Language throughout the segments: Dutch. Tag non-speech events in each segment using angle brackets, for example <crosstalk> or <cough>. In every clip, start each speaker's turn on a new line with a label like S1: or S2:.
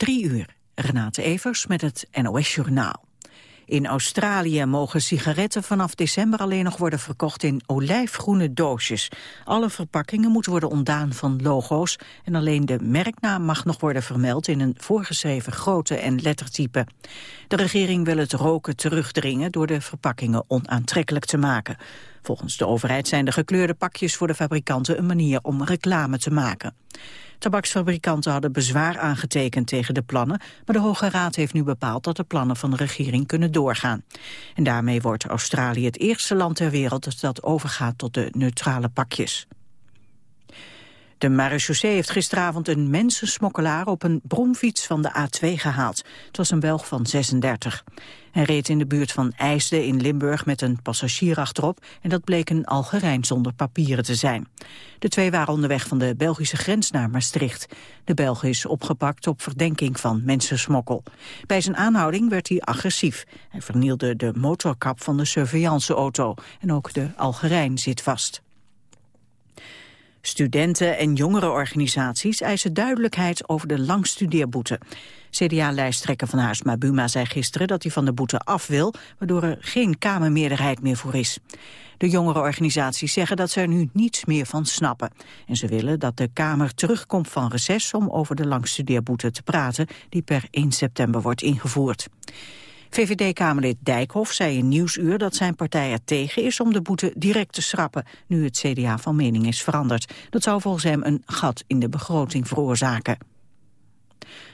S1: Drie uur. Renate Evers met het NOS Journaal. In Australië mogen sigaretten vanaf december alleen nog worden verkocht in olijfgroene doosjes. Alle verpakkingen moeten worden ontdaan van logo's en alleen de merknaam mag nog worden vermeld in een voorgeschreven grootte en lettertype. De regering wil het roken terugdringen door de verpakkingen onaantrekkelijk te maken. Volgens de overheid zijn de gekleurde pakjes voor de fabrikanten een manier om reclame te maken. Tabaksfabrikanten hadden bezwaar aangetekend tegen de plannen, maar de Hoge Raad heeft nu bepaald dat de plannen van de regering kunnen doorgaan. En daarmee wordt Australië het eerste land ter wereld dat overgaat tot de neutrale pakjes. De marechaussee heeft gisteravond een mensensmokkelaar op een bromfiets van de A2 gehaald. Het was een Belg van 36. Hij reed in de buurt van IJsden in Limburg met een passagier achterop en dat bleek een Algerijn zonder papieren te zijn. De twee waren onderweg van de Belgische grens naar Maastricht. De Belg is opgepakt op verdenking van mensensmokkel. Bij zijn aanhouding werd hij agressief. Hij vernielde de motorkap van de surveillanceauto en ook de Algerijn zit vast. Studenten en jongerenorganisaties eisen duidelijkheid over de langstudeerboete. CDA-lijsttrekker van Haarsma Buma zei gisteren dat hij van de boete af wil, waardoor er geen Kamermeerderheid meer voor is. De jongerenorganisaties zeggen dat ze er nu niets meer van snappen. En ze willen dat de Kamer terugkomt van reces om over de langstudeerboete te praten, die per 1 september wordt ingevoerd. VVD-Kamerlid Dijkhoff zei in Nieuwsuur dat zijn partij er tegen is om de boete direct te schrappen, nu het CDA van mening is veranderd. Dat zou volgens hem een gat in de begroting veroorzaken.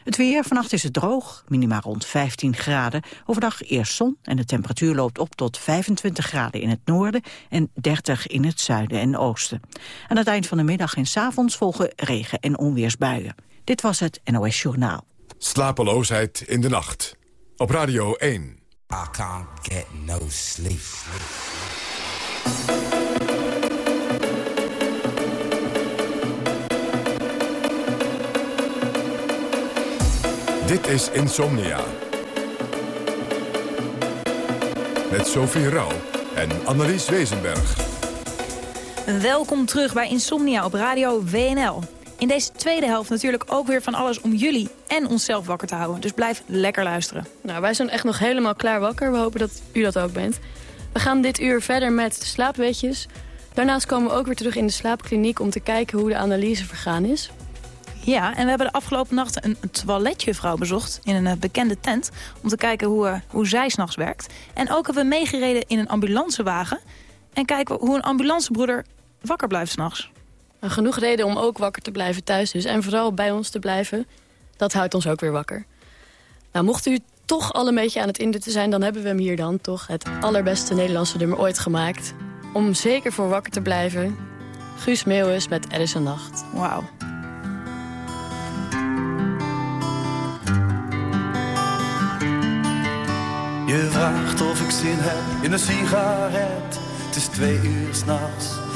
S1: Het weer, vannacht is het droog, minima rond 15 graden. Overdag eerst zon en de temperatuur loopt op tot 25 graden in het noorden en 30 in het zuiden en oosten. Aan het eind van de middag en s avonds volgen regen- en onweersbuien. Dit was het NOS Journaal.
S2: Slapeloosheid in de nacht. Op Radio 1.
S3: I can't get no sleep.
S2: Dit is Insomnia. Met Sophie Rauw en Annelies Wezenberg.
S4: Welkom terug bij Insomnia op Radio WNL. In deze tweede helft natuurlijk ook weer van alles om jullie en onszelf wakker te houden. Dus blijf lekker luisteren.
S5: Nou, wij zijn echt nog helemaal klaar wakker. We hopen dat u dat ook bent. We gaan dit uur verder met de slaapweetjes. Daarnaast komen we ook weer terug in de slaapkliniek om te kijken hoe de analyse vergaan is.
S4: Ja, en we hebben de afgelopen nacht een, toiletjuffrouw bezocht in een eh, bekende tent... om te kijken hoe, uh, hoe zij s'nachts werkt. En ook hebben we meegereden in een ambulancewagen... en kijken hoe een ambulancebroeder wakker blijft s'nachts.
S5: Genoeg reden om ook wakker te blijven thuis dus. En vooral bij ons te blijven, dat houdt ons ook weer wakker. Nou, mocht u toch al een beetje aan het induten zijn... dan hebben we hem hier dan toch het allerbeste Nederlandse nummer ooit gemaakt. Om zeker voor wakker te blijven. Guus Meeuwis met Er is een nacht.
S4: Wauw.
S6: Je vraagt of ik zin heb in een sigaret. Het is twee uur s'nachts.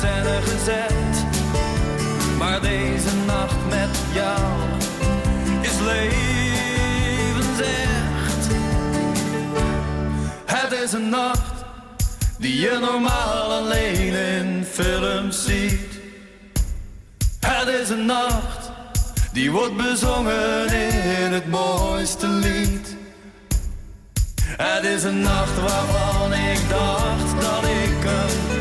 S6: scène gezet. Maar deze nacht met jou is levensecht. Het is een nacht die je normaal alleen in films ziet. Het is een nacht die wordt bezongen in het mooiste lied. Het is een nacht waarvan ik dacht dat ik hem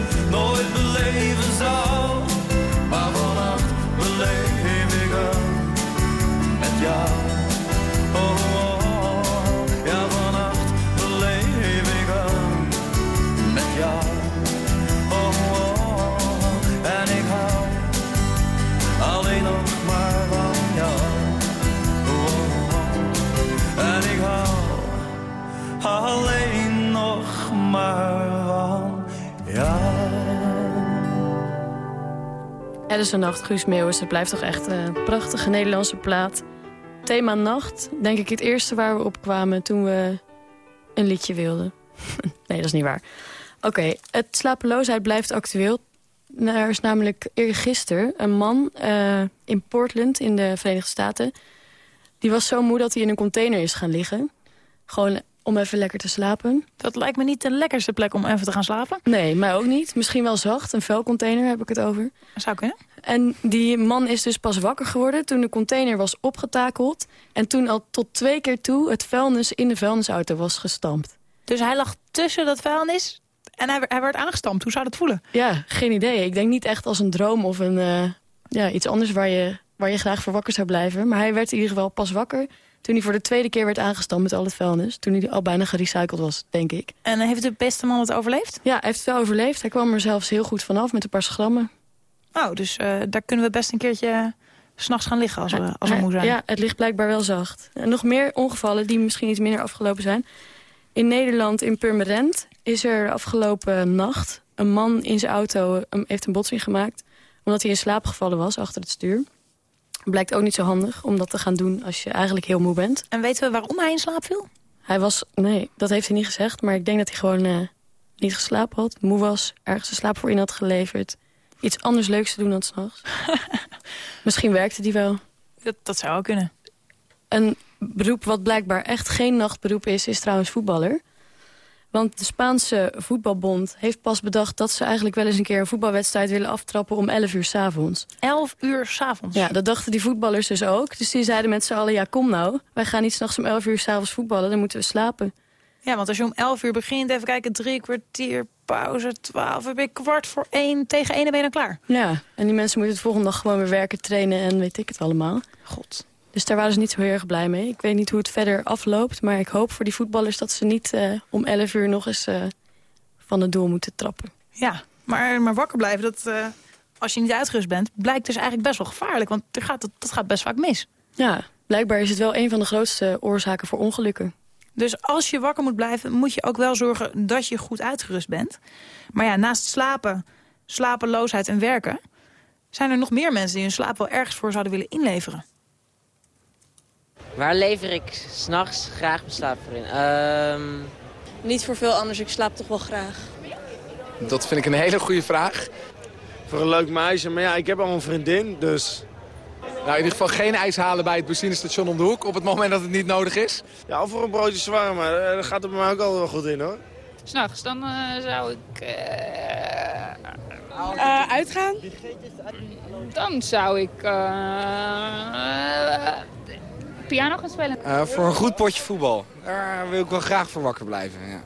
S6: jou. Oh, oh, oh. ja vannacht beleef ik hem met jou. Oh, oh, oh. en ik hou alleen nog maar van jou. Oh, oh, oh. en ik hou alleen nog maar van jou.
S5: Is een nacht, Guus Meeuwis. Het blijft toch echt een prachtige Nederlandse plaat. Thema nacht, denk ik het eerste waar we op kwamen toen we een liedje wilden. <laughs> nee, dat is niet waar. Oké, het slapeloosheid blijft actueel. Er is namelijk eergisteren een man uh, in Portland in de Verenigde Staten... die was zo moe dat hij in een container is gaan liggen. Gewoon om even lekker te slapen.
S4: Dat lijkt me niet de lekkerste plek om even te gaan slapen.
S5: Nee, mij ook niet. Misschien wel zacht. Een vuilcontainer heb ik het over.
S4: Zou kunnen.
S5: En die man is dus pas wakker geworden toen de container was opgetakeld. En toen al tot twee keer toe het vuilnis in de vuilnisauto was gestampt.
S4: Dus hij lag tussen dat vuilnis en hij, hij werd aangestampt. Hoe zou dat voelen?
S5: Ja, geen idee. Ik denk niet echt als een droom of een, uh, ja, iets anders waar je, waar je graag voor wakker zou blijven. Maar hij werd in ieder geval pas wakker toen hij voor de tweede keer werd aangestampt met al het vuilnis. Toen hij al bijna gerecycled was, denk ik.
S4: En heeft de beste man het overleefd?
S5: Ja, hij heeft het wel overleefd. Hij kwam er zelfs heel goed vanaf met een paar schrammen.
S4: Oh, dus uh, daar kunnen we best een keertje s'nachts gaan liggen als we, als we moe zijn.
S5: Ja, het ligt blijkbaar wel zacht. En nog meer ongevallen die misschien iets minder afgelopen zijn. In Nederland, in Purmerend, is er afgelopen nacht... een man in zijn auto heeft een botsing gemaakt... omdat hij in slaap gevallen was achter het stuur. Blijkt ook niet zo handig om dat te gaan doen als je eigenlijk heel moe bent.
S4: En weten we waarom hij in slaap viel?
S5: Hij was, nee, dat heeft hij niet gezegd. Maar ik denk dat hij gewoon uh, niet geslapen had, moe was, ergens de slaap voor in had geleverd. Iets anders leuks te doen dan s'nachts. <laughs> Misschien werkte die wel.
S4: Dat, dat zou ook kunnen.
S5: Een beroep wat blijkbaar echt geen nachtberoep is, is trouwens voetballer. Want de Spaanse voetbalbond heeft pas bedacht... dat ze eigenlijk wel eens een keer een voetbalwedstrijd willen aftrappen om 11 uur s'avonds.
S4: 11 uur s'avonds?
S5: Ja, dat dachten die voetballers dus ook. Dus die zeiden met z'n allen, ja kom nou, wij gaan niet s'nachts om 11 uur s'avonds voetballen, dan moeten we slapen.
S4: Ja, want als je om 11 uur begint, even kijken, drie kwartier, pauze, 12, heb ik kwart voor één, tegen één ben je dan klaar.
S5: Ja, en die mensen moeten het volgende dag gewoon weer werken, trainen en weet ik het allemaal.
S4: God.
S5: Dus daar waren ze niet zo heel erg blij mee. Ik weet niet hoe het verder afloopt. Maar ik hoop voor die voetballers dat ze niet uh, om 11 uur nog eens uh, van het doel moeten trappen.
S4: Ja, maar, maar wakker blijven, dat, uh, als je niet uitgerust bent... blijkt dus eigenlijk best wel gevaarlijk. Want er gaat, dat gaat best vaak mis.
S5: Ja, blijkbaar is het wel een van de grootste oorzaken voor ongelukken.
S4: Dus als je wakker moet blijven, moet je ook wel zorgen dat je goed uitgerust bent. Maar ja, naast slapen, slapeloosheid en werken... zijn er nog meer mensen die hun slaap wel ergens voor zouden willen inleveren.
S7: Waar lever ik s'nachts graag mijn slaap voor in? Um...
S8: Niet voor veel anders, ik slaap toch wel graag.
S9: Dat vind ik een hele goede vraag.
S10: Voor een leuk meisje, maar ja, ik heb al een vriendin, dus...
S9: Nou, in ieder geval geen ijs halen bij het benzinestation om de hoek op het moment dat het niet nodig is.
S10: Ja, of voor een broodje zwaar, maar uh, daar gaat er bij mij ook al wel goed in, hoor.
S11: S'nachts, dan uh, zou ik...
S8: Uh, uitgaan?
S11: Dan zou ik piano gaan spelen?
S9: Uh, voor een goed potje voetbal. Daar wil ik wel graag voor wakker blijven, ja.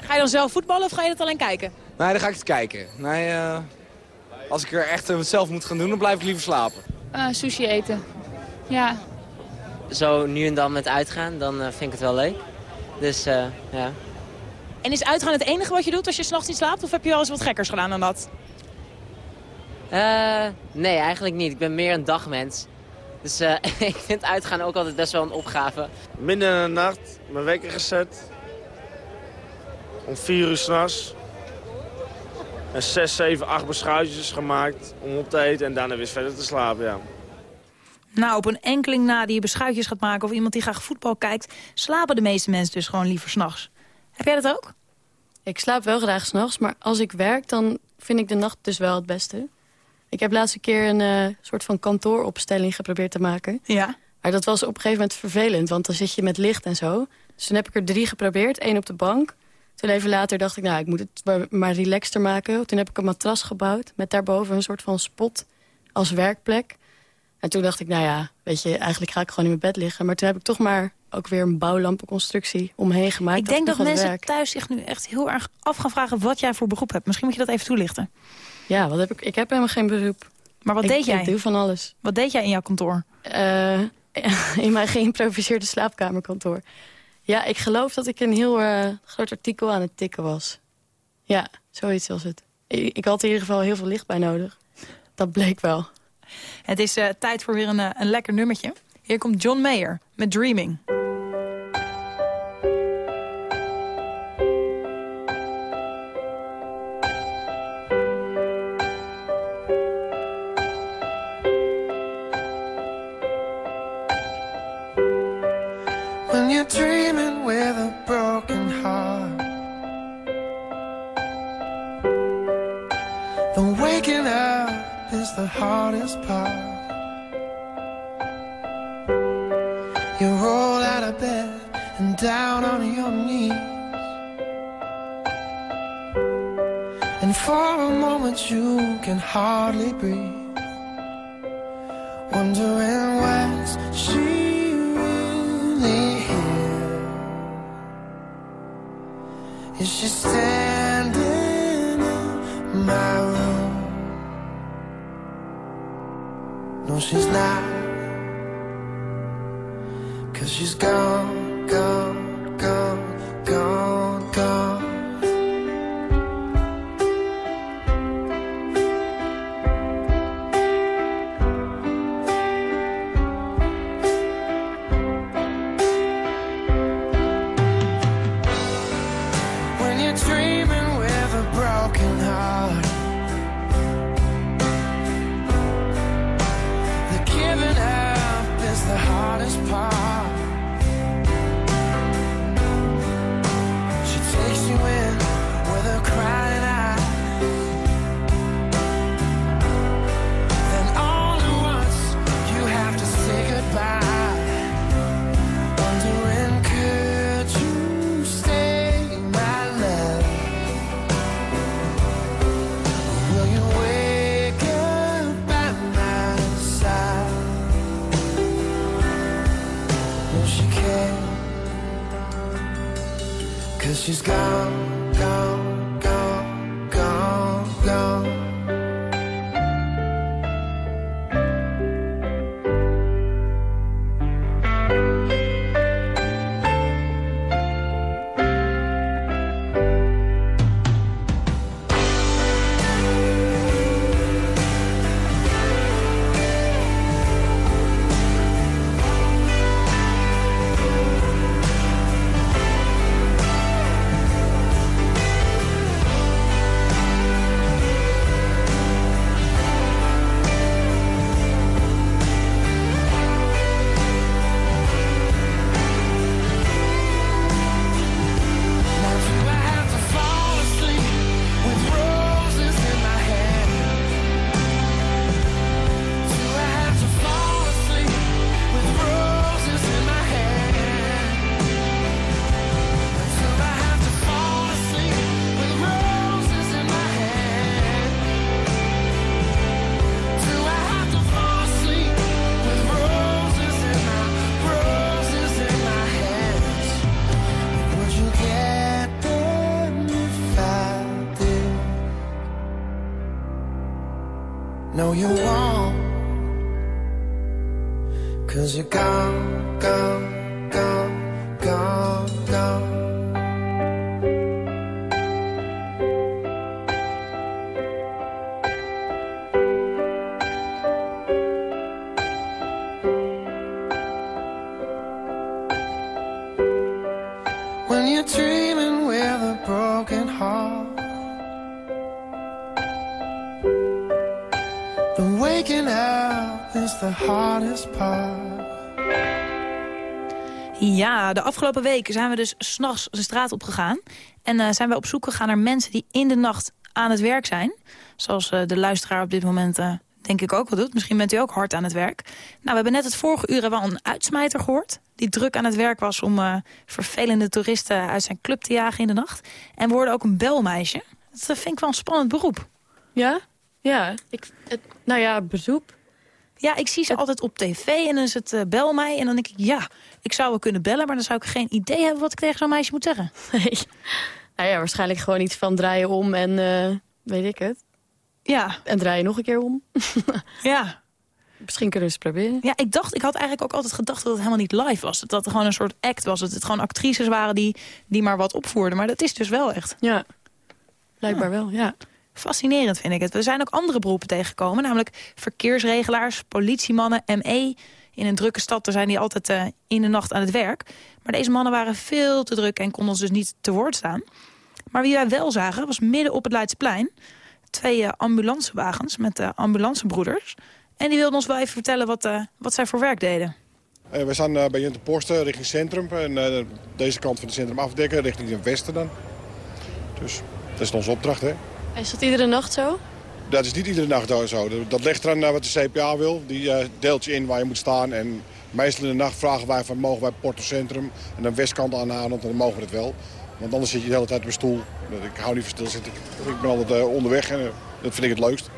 S4: Ga je dan zelf voetballen of ga je dat alleen kijken?
S9: Nee, dan ga ik het kijken. Nee, uh, als ik er echt uh, zelf moet gaan doen, dan blijf ik liever slapen.
S11: sushi eten, ja.
S7: Zo nu en dan met uitgaan, dan vind ik het wel leuk. Dus, ja.
S4: En is uitgaan het enige wat je doet als je s'nachts niet slaapt? Of heb je wel eens wat gekkers gedaan dan dat?
S7: nee, eigenlijk niet. Ik ben meer een dagmens. Dus uh, <laughs> ik vind uitgaan ook altijd best wel een opgave.
S10: Midden in de nacht, mijn wekker gezet. Om vier uur s'nachts. En zes, zeven, acht beschuitjes gemaakt om op te eten en daarna weer verder te slapen, ja.
S4: Nou, op een enkeling na die je beschuitjes gaat maken... of iemand die graag voetbal kijkt... slapen de meeste mensen dus gewoon liever s'nachts. Heb jij dat ook?
S5: Ik slaap wel graag s'nachts, maar als ik werk... dan vind ik de nacht dus wel het beste. Ik heb laatst een keer een eh, soort van kantooropstelling geprobeerd te maken.
S12: Ja.
S5: Maar dat was op een gegeven moment vervelend, want dan zit je met licht en zo. Dus toen heb ik er drie geprobeerd, één op de bank. Toen even later dacht ik, nou, ik moet het maar- maar relaxter maken. Toen heb ik een matras gebouwd met daarboven een soort van spot als werkplek. En toen dacht ik, nou ja, weet je, eigenlijk ga ik gewoon in mijn bed liggen. Maar toen heb ik toch maar ook weer een bouwlampenconstructie omheen gemaakt.
S12: Ik denk dat
S5: wat
S12: mensen
S5: werk.
S12: thuis zich nu echt heel erg af gaan vragen wat jij voor beroep hebt. Misschien moet je dat even toelichten.
S5: Ja, wat heb ik? Ik heb helemaal geen beroep.
S12: Maar wat
S5: Ik-
S12: deed jij?
S5: Ik doe van alles.
S12: Wat deed jij in jouw kantoor?
S5: Eh, <laughs> in mijn geïmproviseerde slaapkamerkantoor. Ja, ik geloof dat ik een heel eh, groot artikel aan het tikken was. Ja, zoiets was het. Ik, ik had in ieder geval heel veel licht bij nodig. Dat bleek wel.
S12: Het is eh, tijd voor weer een, een lekker nummertje. Hier komt John Mayer met Dreaming.
S13: you
S4: got De afgelopen weken zijn we dus s'nachts de straat opgegaan. En eh, zijn we op zoek gegaan naar mensen die in de nacht aan het werk zijn. Zoals eh, de luisteraar op dit moment eh, denk ik ook wel doet. Misschien bent u ook hard aan het werk. Nou, we hebben net het vorige uur wel een uitsmijter gehoord. Die druk aan het werk was om vervelende toeristen uit zijn club te jagen in de nacht. En we hoorden ook een belmeisje. Dat vind ik wel een spannend beroep.
S5: Ja? Ja. Ik, het, nou ja, bezoek.
S4: Ja, ik zie ze altijd op tv en dan is het eh, bel mij. En dan denk ik, ja, ik zou wel kunnen bellen... maar dan zou ik geen idee hebben wat ik tegen zo'n meisje moet zeggen. <laughs>
S5: Nee. Nou ja, waarschijnlijk gewoon iets van draaien om en eh, weet ik het.
S4: Ja.
S5: En draaien nog een keer om. <laughs>
S4: Ja.
S5: Misschien kunnen we eens proberen.
S4: Ja, ik dacht, ik had eigenlijk ook altijd gedacht dat het helemaal niet live was. Dat het gewoon een soort act was. Dat het gewoon actrices waren die, die maar wat opvoerden. Maar dat is dus wel echt.
S5: Ja, blijkbaar wel, ja.
S4: Fascinerend vind ik het. We zijn ook andere beroepen tegengekomen. Namelijk verkeersregelaars, politiemannen, ME. In een drukke stad daar zijn die altijd eh, in de nacht aan het werk. Maar deze mannen waren veel te druk en konden ons dus niet te woord staan. Maar wie wij wel zagen was midden op het Leidseplein. Twee eh, ambulancewagens met uh, ambulancebroeders. En die wilden ons wel even vertellen wat, eh, wat zij voor werk deden.
S14: Eh, we staan eh, bij Junte Posten richting centrum. En eh, deze kant van het centrum afdekken richting het westen dan. Dus dat is onze opdracht, hè.
S5: Is dat iedere nacht zo?
S14: Dat is niet iedere nacht zo. Dat- ligt eraan naar wat de CPA wil. Die eh, deelt je in waar je moet staan. En meestal in de nacht vragen wij van mogen wij Porto Centrum en dan westkant aanhouden. Want dan mogen we het wel. Want anders zit je de hele tijd op een stoel. Ik hou niet van stilzitten. Ik ben altijd eh, onderweg en eh, dat vind ik het leukst.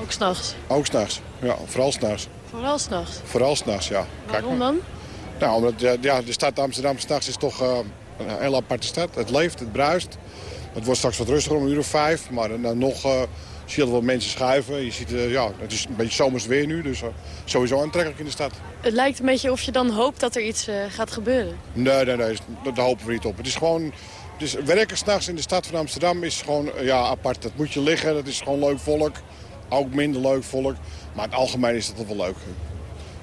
S5: Ook s'nachts?
S14: Ook s'nachts. Ja, vooral s'nachts.
S5: Vooral s'nachts.
S14: Vooral s'nachts, ja.
S5: Waarom dan?
S14: Nou, omdat ja, de stad Amsterdam s'nachts is toch eh, een hele aparte stad. Het leeft, het bruist. Het wordt straks wat rustiger om een uur of vijf. Maar dan nog eh, zie je al wat mensen schuiven. Je ziet, eh, ja, het is een beetje zomers weer nu. Dus eh, sowieso aantrekkelijk in de stad.
S5: Het lijkt een beetje of je dan hoopt dat er iets gaat gebeuren.
S14: Nee, nee, nee. Daar hopen we niet op. Het is gewoon... Dus werken s'nachts in de stad van Amsterdam is gewoon ja, apart. Dat moet je liggen. Dat is gewoon leuk volk. Ook minder leuk volk. Maar in het algemeen is dat wel leuk.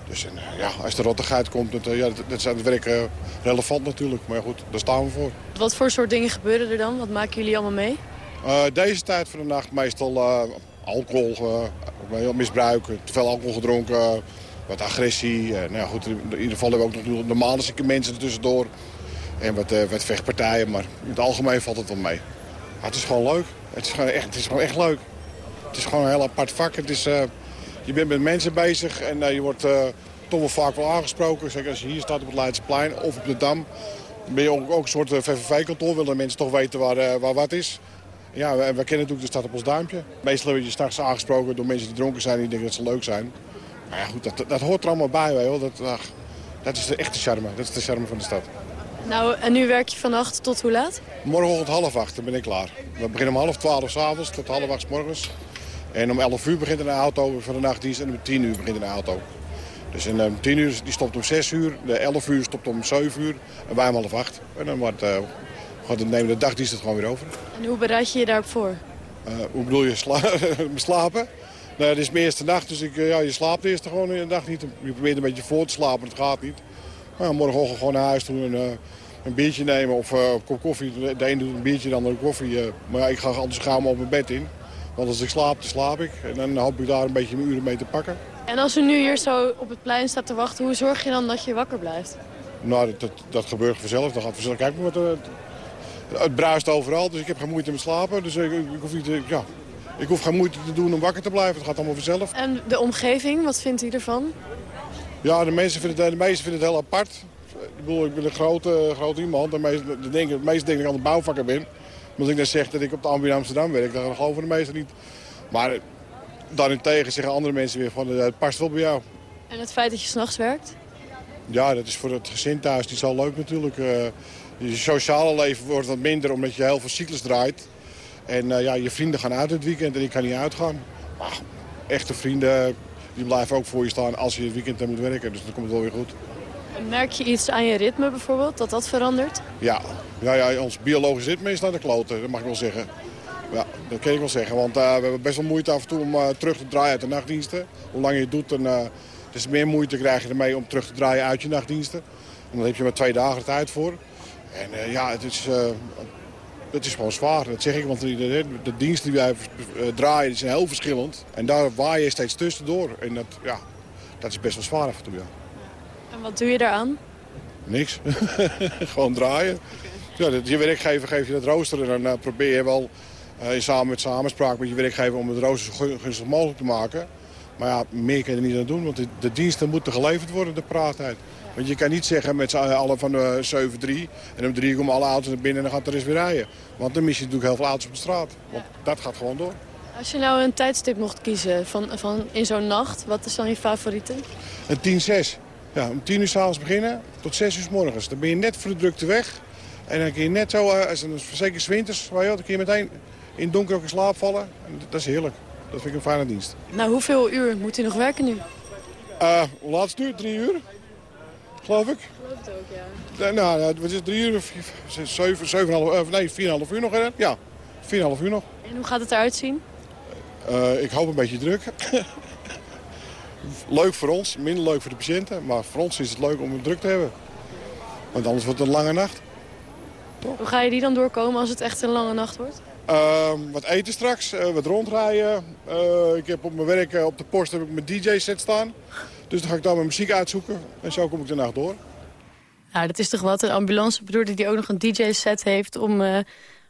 S14: Dus en, eh, ja, als de rottigheid komt, dat, eh, ja, dat, is aan het werk relevant natuurlijk. Maar goed, daar staan we voor.
S5: Wat voor soort dingen gebeuren er dan? Wat maken jullie allemaal mee?
S14: Eh, deze tijd van de nacht meestal alcohol, misbruik, te veel alcohol gedronken, wat agressie. Nou ja, goed, in ieder geval hebben we ook nog normale zieke mensen tussendoor. En wat, wat vechtpartijen, maar in het algemeen valt het wel mee. Maar het is gewoon leuk. Het is gewoon echt, het is gewoon echt leuk. Het is gewoon een heel apart vak. Het is, je bent met mensen bezig en eh, je wordt eh, toch wel vaak wel aangesproken. Zeker als je hier staat op het Leidseplein of op de Dam. Dan ben je ook, ook een soort VVV-kantoor. Willen mensen toch weten waar, eh, waar wat is. Ja, we, we kennen natuurlijk de stad op ons duimpje. Meestal word je s'nachts aangesproken door mensen die dronken zijn en die denken dat ze leuk zijn. Maar ja, goed, dat, dat hoort er allemaal bij. Wel. Dat, ach, dat is de echte charme. Dat is de charme van de stad.
S5: Nou, en nu werk je vannacht tot hoe laat?
S14: Morgenochtend half acht, dan ben ik klaar. We beginnen om half twaalf s'avonds tot half acht 's morgens. En om 11 uur begint een auto voor de nachtdienst en om 10 uur begint een auto. Dus om 10 uur die stopt om 6 uur, de 11 uur stopt om 7 uur en wij om half acht. En dan wordt, uh, gaat de, nemen de dagdienst het gewoon weer over.
S5: En hoe bereid je je daarop voor?
S14: Uh, hoe bedoel je, sla <laughs> slapen? Nou, het is mijn eerste nacht, dus ik, uh, ja, je slaapt eerst gewoon in de dag niet. Je probeert een beetje voor te slapen, dat gaat niet. Nou, morgenochtend gewoon naar huis toe en uh, een biertje nemen of een kop koffie. De een doet een biertje, de andere koffie. maar ja, ik ga anders gauw op mijn bed in. Want als ik slaap, dan slaap ik. En dan hoop ik daar een beetje mijn uren mee te pakken.
S5: En als u nu hier zo op het plein staat te wachten, hoe zorg je dan dat je wakker blijft?
S14: Nou, dat, dat, dat gebeurt vanzelf. Dan gaat vanzelf. Kijk maar, wat, het, het bruist overal, dus ik heb geen moeite met slapen. Dus ik, ik, hoef niet, ja, ik hoef geen moeite te doen om wakker te blijven. Het gaat allemaal vanzelf.
S5: En de omgeving, wat vindt u ervan?
S14: Ja, de, mensen vinden het, de meesten vinden het heel apart. Ik bedoel, ik ben een grote, groot iemand. De meesten, de denken, de meesten denken dat ik aan de bouwvakker ben. Als ik dan zeg dat ik op de Ambu Amsterdam werk, dan geloven de meesten niet. Maar daarentegen zeggen andere mensen weer van, het past wel bij jou.
S5: En het feit dat je s'nachts werkt?
S14: Ja, dat is voor het gezin thuis niet zo leuk natuurlijk. Uh, je sociale leven wordt wat minder omdat je heel veel cyclus draait. En uh, ja, je vrienden gaan uit het weekend en ik kan niet uitgaan. Maar echte vrienden die blijven ook voor je staan als je het weekend moet werken. Dus dan komt het wel weer goed.
S5: Merk je iets aan je ritme bijvoorbeeld, dat dat verandert?
S14: Ja, ja, ja ons biologisch ritme is naar de kloten, dat mag ik wel zeggen. Ja, dat kan ik wel zeggen, want uh, we hebben best wel moeite af en toe om uh, terug te draaien uit de nachtdiensten. Hoe langer je het doet, dan uh, dus meer moeite krijg je ermee om terug te draaien uit je nachtdiensten. En dan heb je maar twee dagen tijd voor. En ja, het is, het is gewoon zwaar, dat zeg ik, want de, de, de diensten die wij draaien die zijn heel verschillend. En daar waai je steeds tussendoor. En dat, ja, dat is best wel zwaar af en toe, ja.
S5: En wat doe je daaraan?
S14: Niks. <laughs> Gewoon draaien. Ja, je werkgever geeft je dat rooster en dan eh, probeer je wel eh, in samen met samenspraak met je werkgever om het rooster zo gu- gunstig mogelijk te maken. Maar ja, meer kan je er niet aan doen, want de, de diensten moeten geleverd worden, de praattijd. Want je kan niet zeggen met z'n allen van eh 7-3 en om 3 komen alle auto's naar binnen en dan gaat er eens weer rijden. Want dan mis je natuurlijk heel veel auto's op de straat. Want dat gaat gewoon door.
S15: Als je nou een tijdstip mocht kiezen van, van in zo'n nacht, wat is dan je favoriete?
S14: Een 10-6. Ja, om 10 uur s'avonds beginnen tot 6 uur s morgens. Dan ben je net voor de drukte weg. En dan kun je net zo, eh, als het zeker winters, waar je, dan kun je meteen in het donker ook in slaap vallen. En dat is heerlijk. Dat vind ik een fijne dienst.
S15: Nou, hoeveel uur moet u nog werken nu?
S14: Hoe laat is het nu? Drie uur? Geloof ik?
S15: geloof het ook, ja.
S14: Eh, nou, het is drie uur, vier- zes- zeven, zeven, half, nee, vier en een half uur nog. hè? Ja, vier en een half uur nog.
S15: En hoe gaat het eruit zien?
S14: Ik hoop een beetje druk. <laughs> leuk voor ons, minder leuk voor de patiënten. Maar voor ons is het leuk om het druk te hebben. Want anders wordt het een lange nacht.
S15: Hoe ga je die dan doorkomen als het echt een lange nacht wordt?
S14: Ehm, wat eten straks, eh, wat rondrijden. Eh, ik heb op mijn werk eh, op de post heb ik mijn DJ-set staan. Dus dan ga ik daar mijn muziek uitzoeken. En zo kom ik de nacht door.
S15: Nou, dat is toch wat. Een ambulancebedoerder die ook nog een DJ-set heeft om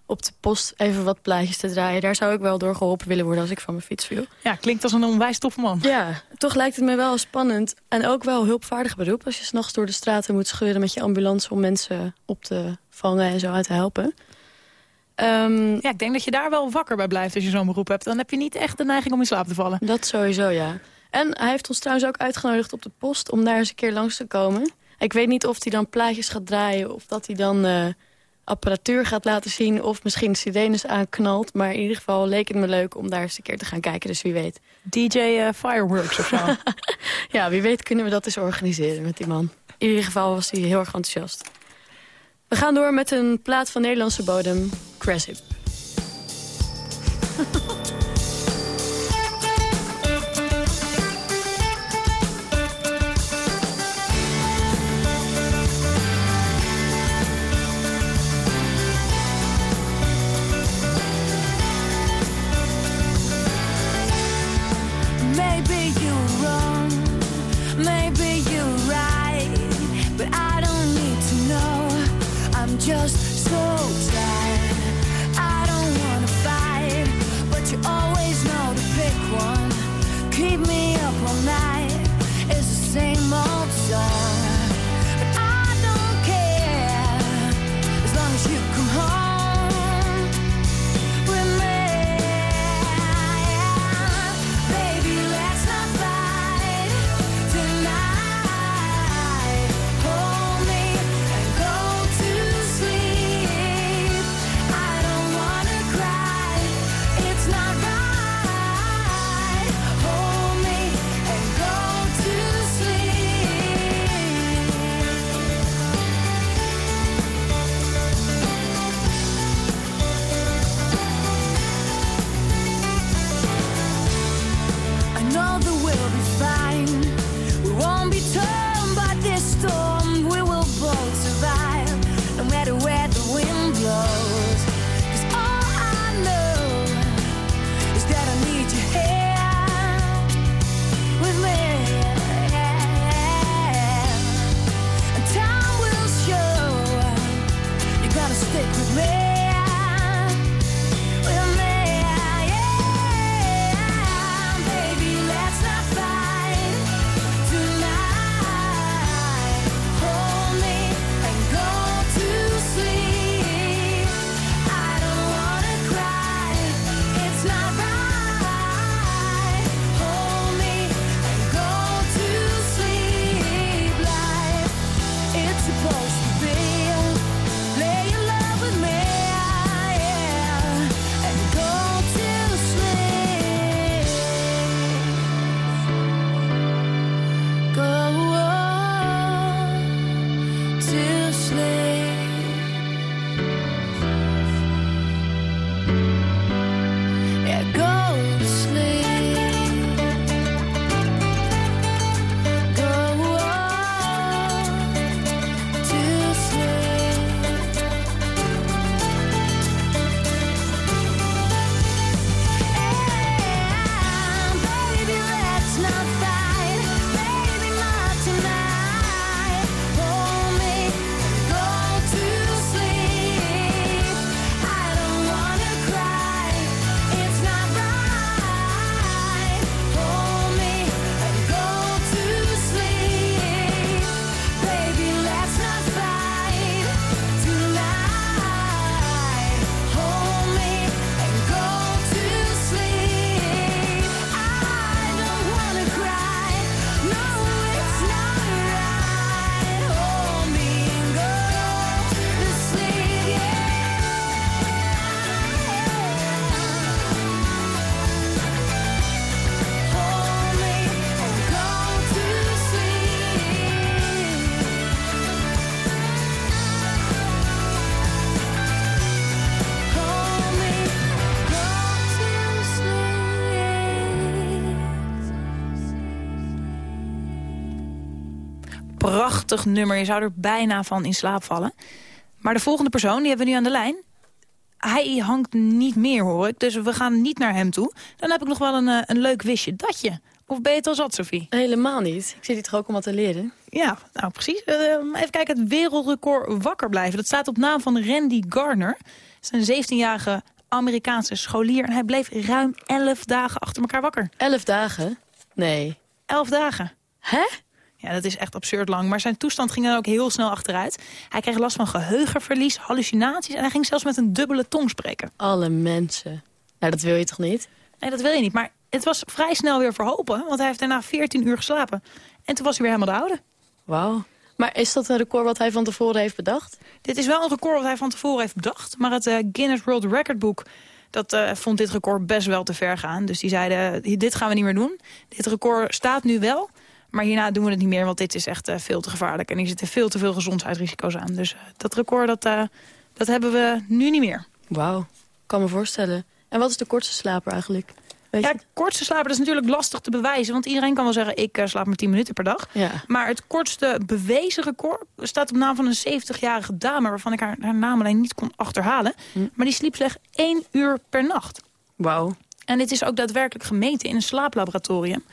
S15: op de post even wat plaatjes te draaien. Daar zou ik wel door geholpen willen worden als ik van mijn fiets viel.
S4: Ja, klinkt als een onwijs toffe man.
S15: Ja, toch lijkt het me wel spannend. En ook wel hulpvaardig beroep als je s'nachts door de straten moet scheuren met je ambulance om mensen op te vangen en zo uit te helpen. Ehm,
S4: Ja, ik denk dat je daar wel wakker bij blijft als je zo'n beroep hebt. Dan heb je niet echt de neiging om in slaap te vallen.
S15: Dat sowieso, ja. En hij heeft ons trouwens ook uitgenodigd op de post om daar eens een keer langs te komen. Ik weet niet of hij dan plaatjes gaat draaien of dat hij dan eh, apparatuur gaat laten zien... of misschien sirenes aanknalt. Maar in ieder geval leek het me leuk om daar eens een keer te gaan kijken, dus wie weet.
S4: DJ eh, Fireworks of zo. <laughs>
S15: Ja, wie weet kunnen we dat eens organiseren met die man. In ieder geval was hij heel erg enthousiast. We gaan door met een plaat van Nederlandse bodem, Cressip. <laughs>
S4: prachtig nummer. Je zou er bijna van in slaap vallen. Maar de volgende persoon, die hebben we nu aan de lijn. Hij hangt niet meer, hoor ik. Dus we gaan niet naar hem toe. Dan heb ik nog wel een, eh, een leuk wistje datje. Of ben je het al zat, Sophie?
S5: Helemaal niet. Ik zit hier toch ook om wat te leren?
S4: Ja, nou precies. Eh, even kijken, het wereldrecord wakker blijven. Dat staat op naam van Randy Garner. Dat is een 17-jarige Amerikaanse scholier. En hij bleef ruim 11 dagen achter elkaar wakker.
S5: 11 dagen? Nee.
S4: 11 dagen.
S5: Hè?
S4: Ja, dat is echt absurd lang. Maar zijn toestand ging dan ook heel snel achteruit. Hij kreeg last van geheugenverlies, hallucinaties... en hij ging zelfs met een dubbele tong spreken.
S5: Alle mensen. Nou, dat wil je toch niet?
S4: Nee, dat wil je niet. Maar het was vrij snel weer verhopen. Want hij heeft daarna 14 uur geslapen. En toen was hij weer helemaal de oude.
S5: Wauw. Maar is dat een record wat hij van tevoren heeft bedacht?
S4: Dit is wel een record wat hij van tevoren heeft bedacht. Maar het eh, Guinness World Record boek dat eh, vond dit record best wel te ver gaan. Dus die zeiden, dit gaan we niet meer doen. Dit record staat nu wel, maar hierna doen we het niet meer... want dit is echt eh, veel te gevaarlijk. En hier zitten veel te veel gezondheidsrisico's aan. Dus eh, dat record, dat, eh, dat hebben we nu niet meer.
S5: Wauw. Kan me voorstellen. En wat is de kortste slaper eigenlijk? Weet
S4: Ja, kortste slapen dat is natuurlijk lastig te bewijzen. Want iedereen kan wel zeggen, ik slaap maar 10 minuten per dag.
S5: Ja.
S4: Maar het kortste bewezen record staat op naam van een 70-jarige dame... waarvan ik haar, haar naam alleen niet kon achterhalen. Maar die sliep slechts 1 uur per nacht.
S5: Wauw.
S4: En dit is ook daadwerkelijk gemeten in een slaaplaboratorium.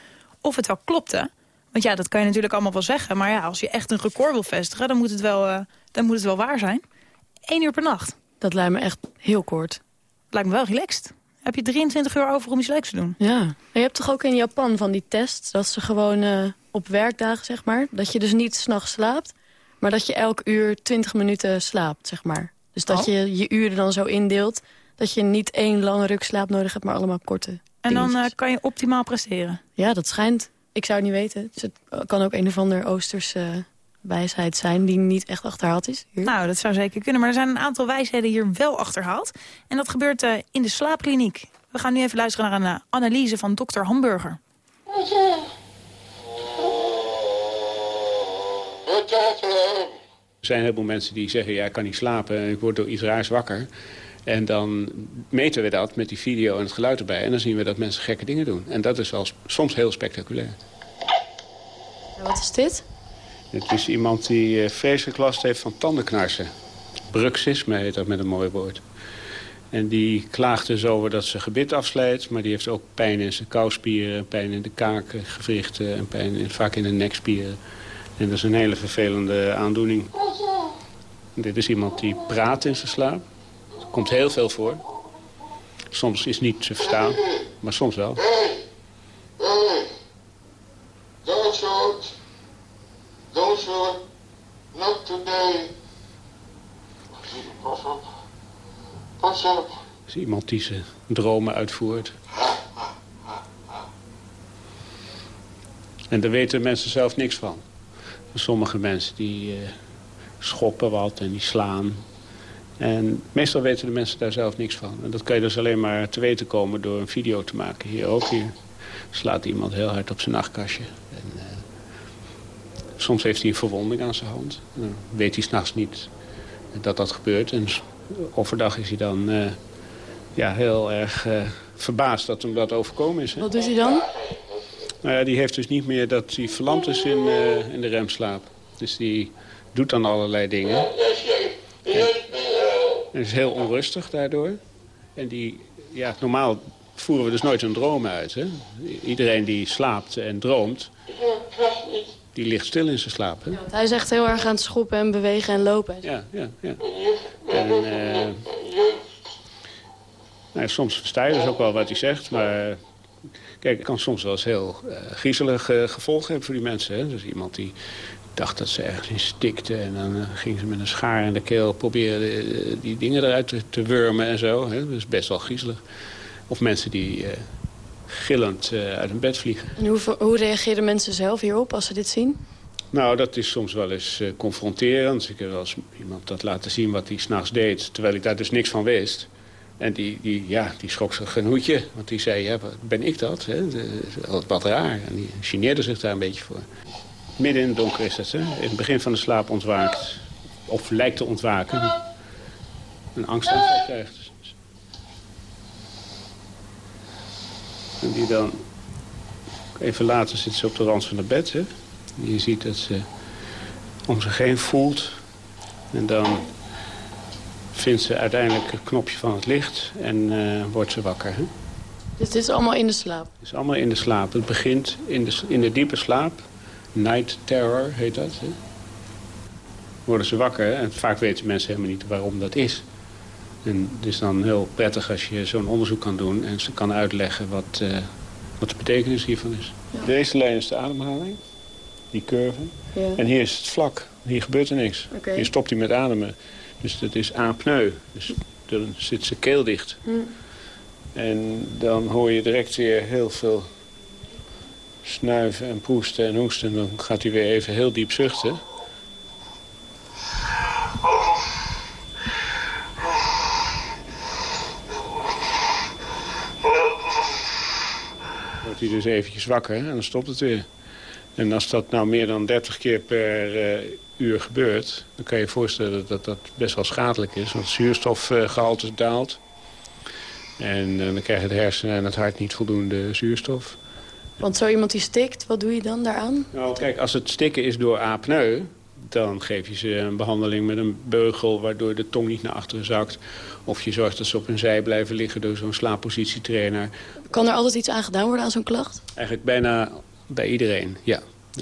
S4: Of het wel klopte. Want ja, dat kan je natuurlijk allemaal wel zeggen. Maar ja, als je echt een record wil vestigen, dan moet het wel, eh, dan moet het wel waar zijn. 1 uur per nacht.
S5: Dat lijkt me echt heel kort.
S4: Lijkt me wel relaxed. Heb je 23 uur over om iets leuks te doen?
S5: Ja. En je hebt toch ook in Japan van die tests... dat ze gewoon eh, op werkdagen, zeg maar... dat je dus niet s'nachts slaapt... maar dat je elk uur 20 minuten slaapt, zeg maar. Dus dat
S4: Oh.
S5: je je uren dan zo indeelt... dat je niet één lange ruk slaap nodig hebt... maar allemaal korte
S4: En dan eh, kan je optimaal presteren.
S5: Ja, dat schijnt. Ik zou het niet weten. Dus het kan ook een of ander Oosterse eh, wijsheid zijn... die niet echt achterhaald is. Hier.
S4: Nou, dat zou zeker kunnen. Maar er zijn een aantal wijsheden hier wel achterhaald. En dat gebeurt eh, in de slaapkliniek. We gaan nu even luisteren naar een eh, analyse van dokter Hamburger.
S16: Er zijn een heleboel mensen die zeggen, ja, ik kan niet slapen en ik word door iets raars wakker. En dan meten we dat met die video en het geluid erbij. En dan zien we dat mensen gekke dingen doen. En dat is wel soms heel spectaculair.
S5: En wat is dit?
S16: Het is iemand die eh, vreselijk last heeft van tandenknarsen. Bruxisme heet dat met een mooi woord. En die klaagt dus over dat ze gebit afslijt. Maar die heeft ook pijn in zijn kouspieren, pijn in de kaken, gewrichten... en pijn in, vaak in de nekspieren. En dat is een hele vervelende aandoening. Dit is iemand die praat in zijn slaap. Komt heel veel voor. Soms is niet te verstaan, maar soms wel.
S17: Don't shoot. Not today. Pas op. Pas op.
S16: Dat is iemand die zijn dromen uitvoert. En daar weten mensen zelf niks van. Sommige mensen die eh, schoppen wat en die slaan. En meestal weten de mensen daar zelf niks van. En dat kan je dus alleen maar te weten komen door een video te maken. Hier ook. Hier slaat iemand heel hard op zijn nachtkastje. En, eh, soms heeft hij een verwonding aan zijn hand. En dan weet hij s'nachts niet dat dat gebeurt. En overdag is hij dan eh, ja, heel erg eh, verbaasd dat hem dat overkomen is. Hè?
S5: Wat doet hij dan?
S16: Nou ja, die heeft dus niet meer dat hij verlamd is in, in de remslaap. Dus die doet dan allerlei dingen. En is heel onrustig daardoor. En die, ja, normaal voeren we dus nooit een droom uit. Hè? Iedereen die slaapt en droomt, die ligt stil in zijn slaap. Hè?
S5: Want hij is echt heel erg aan het schoppen en bewegen en lopen.
S16: Ja, ja, ja. En, eh, nou, soms versta je dus ook wel wat hij zegt, maar... Kijk, het kan soms wel eens heel eh griezelig eh, gevolgen hebben voor die mensen. Hè? Dus iemand die dacht dat ze ergens in stikte... en dan eh, ging ze met een schaar in de keel proberen eh, die dingen eruit te, te wurmen en zo. Hè? Dat is best wel griezelig. Of mensen die eh, gillend uit hun bed vliegen.
S5: En hoe, hoe reageren mensen zelf hierop als ze dit zien?
S16: Nou, dat is soms wel eens confronterend. Ik heb wel eens iemand dat laten zien wat hij s'nachts deed... terwijl ik daar dus niks van wist. En die, die, ja, die schrok zich een hoedje. Want die zei, ja, ben ik dat? Hè? Wat raar. En die geneerde zich daar een beetje voor. Midden in het donker is dat. Hè? In het begin van de slaap ontwaakt. Of lijkt te ontwaken. Een angstaanval krijgt. En die dan... Even later zit ze op de rand van het bed. Hè? Je ziet dat ze om zich heen voelt. En dan vindt ze uiteindelijk het knopje van het licht en eh, wordt ze wakker. Hè?
S5: Dus dit is allemaal in de slaap?
S16: Het is allemaal in de slaap. Het begint in de, in de diepe slaap. Night terror heet dat. Hè? Worden ze wakker en vaak weten mensen helemaal niet waarom dat is. En het is dan heel prettig als je zo'n onderzoek kan doen... en ze kan uitleggen wat, eh, wat de betekenis hiervan is. Deze lijn is de ademhaling, die curve.
S5: Ja.
S16: En hier is het vlak. Hier gebeurt er niks. Hier stopt hij met ademen. Dus dat is apneu. Dus dan zit ze keel dicht.
S5: Hm.
S16: En dan hoor je direct weer heel veel snuiven en proesten en hoesten. En dan gaat hij weer even heel diep zuchten. Wordt hij dus eventjes wakker en dan stopt het weer. En als dat nou meer dan 30 keer per eh, uur gebeurt... dan kan je je voorstellen dat dat best wel schadelijk is. Want het zuurstofgehalte daalt. En eh, dan krijgen de hersenen en het hart niet voldoende zuurstof.
S5: Want zo iemand die stikt, wat doe je dan daaraan?
S16: Nou, kijk, als het stikken is door apneu... dan geef je ze een behandeling met een beugel... waardoor de tong niet naar achteren zakt. Of je zorgt dat ze op hun zij blijven liggen door zo'n slaappositietrainer.
S5: Kan er altijd iets aan gedaan worden aan zo'n klacht?
S16: Eigenlijk bijna bij iedereen, ja.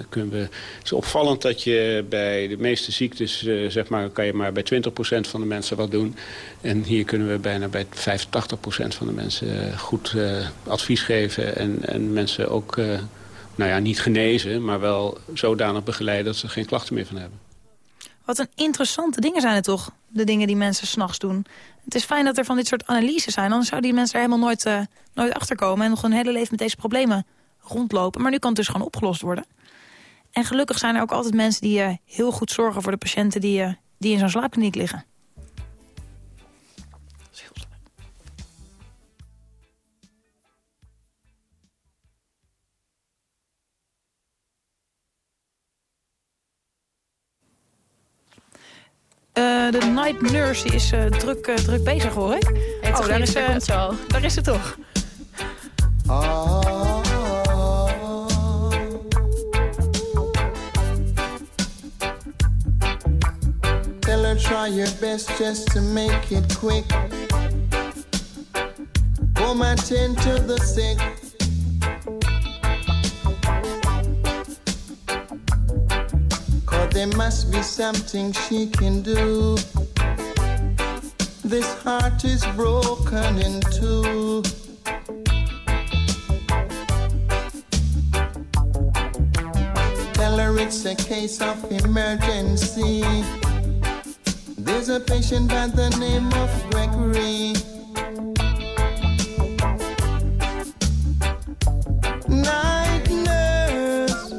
S16: Kunnen we, het is opvallend dat je bij de meeste ziektes, eh, zeg maar, kan je maar bij 20% van de mensen wat doen. En hier kunnen we bijna bij 85% van de mensen eh, goed eh, advies geven. En, en mensen ook, nou ja, niet genezen, maar wel zodanig begeleiden dat ze geen klachten meer van hebben.
S4: Wat een interessante dingen zijn het toch, de dingen die mensen s'nachts doen. Het is fijn dat er van dit soort analyses zijn, anders zouden die mensen er helemaal nooit, nooit achterkomen... en nog een hele leven met deze problemen rondlopen. Maar nu kan het dus gewoon opgelost worden. En gelukkig zijn er ook altijd mensen die eh, heel goed zorgen voor de patiënten die, eh, die in zo'n slaapkliniek liggen. Eh, de night nurse die is eh, druk, druk bezig, hoor ik. Oh, daar is,
S5: ze
S4: daar is ze toch.
S12: Try your best just to make it quick. Home attend to the sick. Cause there must be something she can do. This heart is broken in two. Tell her it's a case of emergency. There's a patient by the name of Gregory. Night nurse.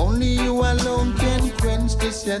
S12: Only you alone can quench this your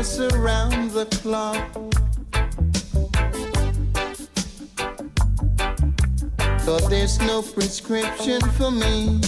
S12: Around the clock. Cause there's no prescription for me.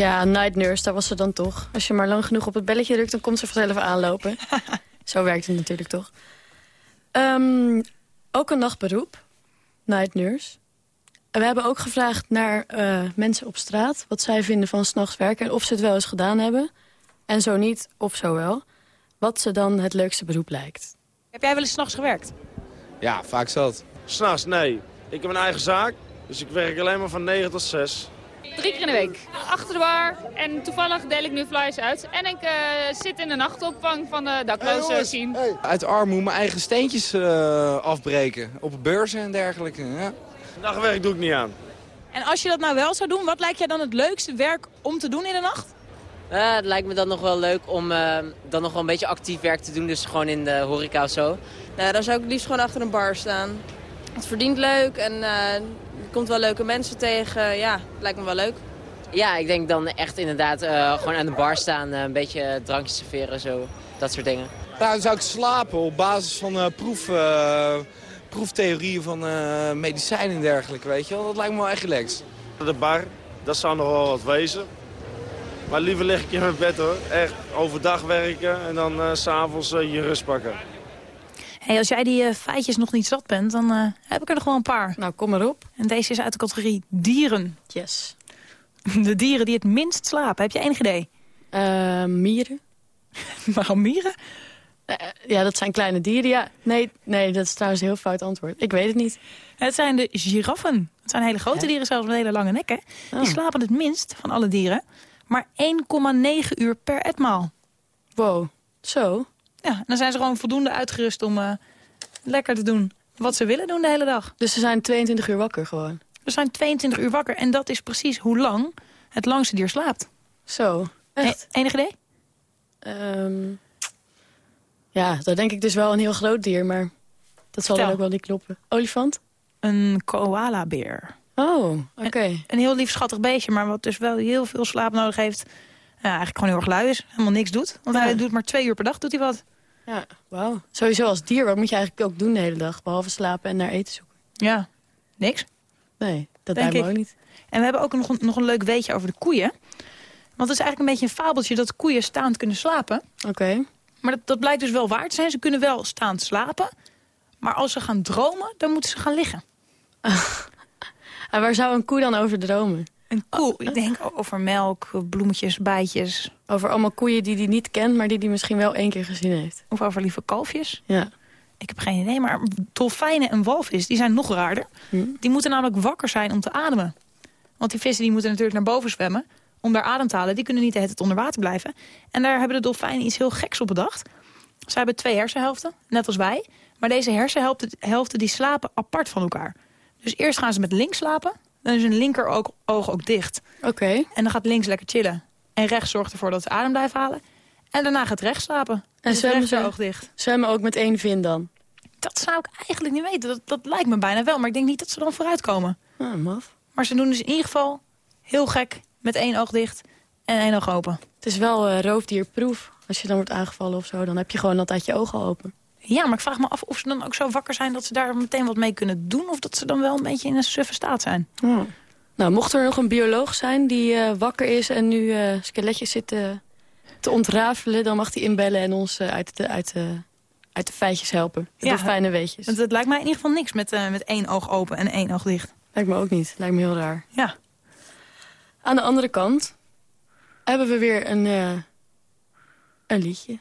S5: Ja, night nurse, daar was ze dan toch. Als je maar lang genoeg op het belletje drukt, dan komt ze vanzelf aanlopen. <laughs> Zo werkt het natuurlijk toch. Ehm, ook een nachtberoep, night nurse. En we hebben ook gevraagd naar eh, mensen op straat... wat zij vinden van s'nachts werken en of ze het wel eens gedaan hebben. En zo niet, of zo wel. Wat ze dan het leukste beroep lijkt.
S4: Heb jij wel eens s'nachts gewerkt?
S10: Ja, vaak zat. S'nachts, nee. Ik heb een eigen zaak, dus ik werk alleen maar van 9 tot 6.
S11: Drie keer in de week. Achter de bar. En toevallig deel ik nu flyers uit. En ik eh, zit in de nachtopvang van de daklozen zien.
S9: Uit armoede mijn eigen steentjes eh, afbreken. Op beurzen en dergelijke. Ja.
S10: Nachtwerk doe ik niet aan.
S4: En als je dat nou wel zou doen, wat lijkt jij dan het leukste werk om te doen in de nacht?
S7: Het lijkt me dan nog wel leuk om eh, dan nog wel een beetje actief werk te doen. Dus gewoon in de horeca of zo.
S8: Nou, dan zou ik liefst gewoon achter een bar staan. Het verdient leuk en eh, je komt wel leuke mensen tegen. Ja, lijkt me wel leuk.
S7: Ja, ik denk dan echt inderdaad eh, gewoon aan de bar staan. eh, een beetje drankjes serveren, zo. Dat soort dingen.
S9: Nou, dan zou ik slapen op basis van eh, proef, eh, proeftheorieën van eh, medicijnen en dergelijke, weet je wel. Dat lijkt me wel echt relaxed.
S10: De bar, dat zou nog wel wat wezen. Maar liever lig ik in mijn bed hoor. Echt overdag werken en dan eh, s s'avonds eh, je rust pakken.
S4: Hey, als jij die eh, feitjes nog niet zat bent, dan eh, heb ik er nog wel een paar.
S5: Nou, kom maar op.
S4: En deze is uit de categorie dieren.
S5: Yes. <laughs>
S4: De dieren die het minst slapen. Heb je enig idee?
S5: Eh, mieren. <laughs>
S4: Waarom mieren?
S5: Ja, dat zijn kleine dieren. Ja, nee, nee, dat is trouwens een heel fout antwoord. Ik weet het niet.
S4: Het zijn de giraffen. Het zijn hele grote dieren, zelfs met hele lange nekken.
S5: Oh.
S4: Die slapen het minst van alle dieren. Maar 1,9 uur per etmaal.
S5: Wow, zo.
S4: Ja, en dan zijn ze gewoon voldoende uitgerust om eh, lekker te doen wat ze willen doen de hele dag.
S5: Dus ze zijn 22 uur wakker gewoon.
S4: We zijn 22 uur wakker en dat is precies hoe lang het langste dier slaapt.
S5: Zo, echt?
S4: E- enig idee?
S5: Ehm, ja, dat denk ik dus wel een heel groot dier, maar dat zal dan ook wel niet kloppen. Olifant?
S4: Een koalabeer.
S5: Oh, oké.
S4: Een, een heel lief schattig beestje, maar wat dus wel heel veel slaap nodig heeft. Ja, eigenlijk gewoon heel erg lui is. Helemaal niks doet. Want
S5: Ja.
S4: hij doet maar twee uur per dag doet hij wat.
S5: Ja, wauw. Sowieso als dier, wat moet je eigenlijk ook doen de hele dag? Behalve slapen en naar eten zoeken.
S4: Ja, niks.
S5: Nee, dat
S4: Denk
S5: lijkt me
S4: ik.
S5: ook niet.
S4: En we hebben ook nog een, nog een leuk weetje over de koeien. Want het is eigenlijk een beetje een fabeltje dat koeien staand kunnen slapen.
S5: Oké.
S4: Maar dat, dat blijkt dus wel waar te zijn. Ze kunnen wel staand slapen. Maar als ze gaan dromen, dan moeten ze gaan liggen. <laughs>
S5: En waar zou een koe dan over dromen?
S4: Een koe, ik denk over melk, bloemetjes, bijtjes.
S5: Over allemaal koeien die hij niet kent, maar die hij misschien wel één keer gezien heeft.
S4: Of over lieve kalfjes.
S5: Ja.
S4: Ik heb geen idee, maar dolfijnen en walvis, die zijn nog raarder.
S5: Hm.
S4: Die moeten namelijk wakker zijn om te ademen. Want die vissen die moeten natuurlijk naar boven zwemmen om daar adem te halen. Die kunnen niet de hele tijd onder water blijven. En daar hebben de dolfijnen iets heel geks op bedacht. Ze hebben twee hersenhelften, net als wij. Maar deze hersenhelften helften die slapen apart van elkaar. Dus eerst gaan ze met links slapen. Dan is hun linker oog, oog ook dicht.
S5: Oké.
S4: En dan gaat links lekker chillen. En rechts zorgt ervoor dat ze adem blijven halen. En daarna gaat rechts slapen.
S5: En zwemmen
S4: zwemmen
S5: ze-
S4: oog dicht.
S5: Zwemmen ook met één vin dan?
S4: Dat zou ik eigenlijk niet weten. Dat, dat lijkt me bijna wel. Maar ik denk niet dat ze dan vooruitkomen.
S5: Ah, maf.
S4: Maar ze doen dus in ieder geval heel gek met één oog dicht en één oog open.
S5: Het is wel eh, roofdierproef. Als je dan wordt aangevallen of zo, dan heb je gewoon altijd je ogen open.
S4: Ja, maar ik vraag me af of ze dan ook zo wakker zijn dat ze daar meteen wat mee kunnen doen. Of dat ze dan wel een beetje in een suffe staat zijn.
S5: Nou, mocht er nog een bioloog zijn die eh, wakker is en nu eh, skeletjes zit te
S12: te ontrafelen... dan mag hij inbellen en ons eh, uit, de, uit, de, uit de feitjes helpen.
S4: Ja.
S12: Ja. fijne weetjes.
S4: Want het lijkt mij in ieder geval niks met, eh, met één oog open en één oog dicht.
S12: Lijkt me ook niet. Lijkt me heel raar.
S4: Ja.
S12: Aan de andere kant hebben we weer een, eh, een liedje.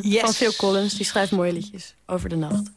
S4: Yes.
S12: Van Phil Collins. Die schrijft mooie liedjes over de nacht.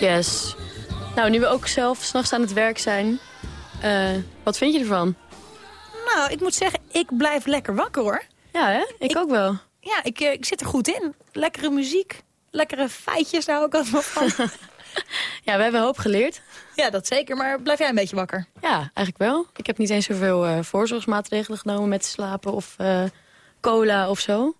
S5: Yes. Nou, nu we ook zelf s'nachts aan het werk zijn, eh, wat vind je ervan?
S4: Nou, ik moet zeggen, ik blijf lekker wakker hoor.
S5: Ja, hè? Ik, ook wel.
S4: Ja, ik, eh, ik zit er goed in. Lekkere muziek, lekkere feitjes, daar hou ik altijd van. <laughs>
S5: Ja, we hebben hoop geleerd.
S4: ja, dat zeker. Maar blijf jij een beetje wakker?
S5: Ja, eigenlijk wel. Ik heb niet eens zoveel eh, voorzorgsmaatregelen genomen met slapen of cola of zo.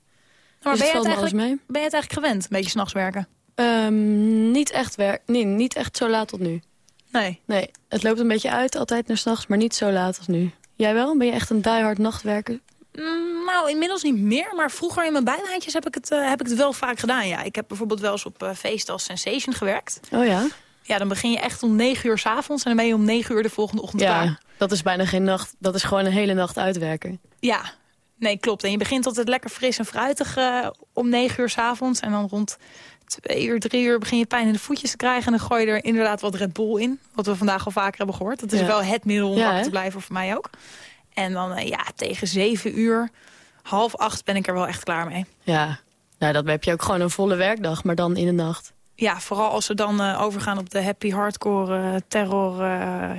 S4: Maar
S5: Dus
S4: ben,
S5: het
S4: je het eigenlijk,
S5: mee.
S4: ben je het eigenlijk gewend, een beetje s'nachts werken?
S5: Ehm, niet, echt werk nee, niet echt zo laat tot nu.
S4: Nee.
S5: Nee, het loopt een beetje uit altijd naar s'nachts, maar niet zo laat als nu. Jij wel? Ben je echt een diehard nachtwerker?
S4: Mm, nou, inmiddels niet meer. Maar vroeger in mijn bijbaantjes heb ik het, eh, heb ik het wel vaak gedaan. Ja. Ik heb bijvoorbeeld wel eens op eh feesten als Sensation gewerkt.
S5: Oh ja?
S4: Ja, dan begin je echt om 9 uur s'avonds en dan ben je om 9 uur de volgende ochtend klaar.
S5: Ja, dat is bijna geen nacht. Dat is gewoon een hele nacht uitwerken.
S4: Ja, nee, klopt. En je begint altijd lekker fris en fruitig eh, om 9 uur s'avonds. En dan rond 2 uur, 3 uur begin je pijn in de voetjes te krijgen. En dan gooi je er inderdaad wat Red Bull in. Wat we vandaag al vaker hebben gehoord. Dat is
S5: Ja.
S4: wel het middel om wakker te blijven, voor mij ook. En dan eh, ja, tegen 7 uur, half acht ben ik er wel echt klaar mee.
S5: Ja, nou, dat heb je ook gewoon een volle werkdag, maar dan in de nacht.
S4: Ja, vooral als we dan eh, overgaan op de happy hardcore eh, terror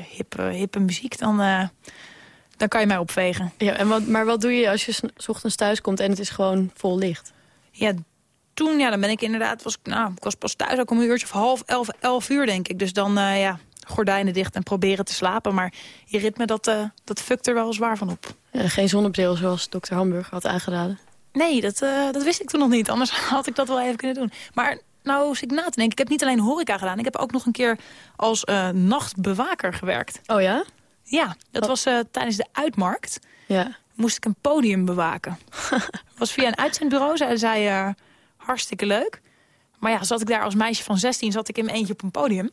S4: hippe, hippe muziek, dan, dan kan je mij opvegen.
S5: Ja, en wat, maar wat doe je als je 's ochtends thuis komt en het is gewoon vol licht?
S4: Ja, toen ja, dan ben ik inderdaad, was, ik- nou, ik was pas thuis ook om een uurtje of half, elf, elf uur denk ik. Dus dan eh, ja, gordijnen dicht en proberen te slapen. Maar je ritme, dat, eh dat fukt er wel zwaar van op.
S5: Ja, geen zonnebril zoals dokter Hamburg had aangeraden.
S4: Nee, dat, eh, dat wist ik toen nog niet. Anders <laughs> had ik dat wel even kunnen doen. Maar nou, als ik na te denken, ik heb niet alleen horeca gedaan. Ik heb ook nog een keer als nachtbewaker gewerkt.
S5: Oh ja?
S4: Ja, dat was eh, tijdens de uitmarkt.
S5: Ja.
S4: Moest ik een podium bewaken. <laughs> was via een uitzendbureau, zij eh, hartstikke leuk. Maar ja, zat ik daar als meisje van 16, zat ik in mijn eentje op een podium.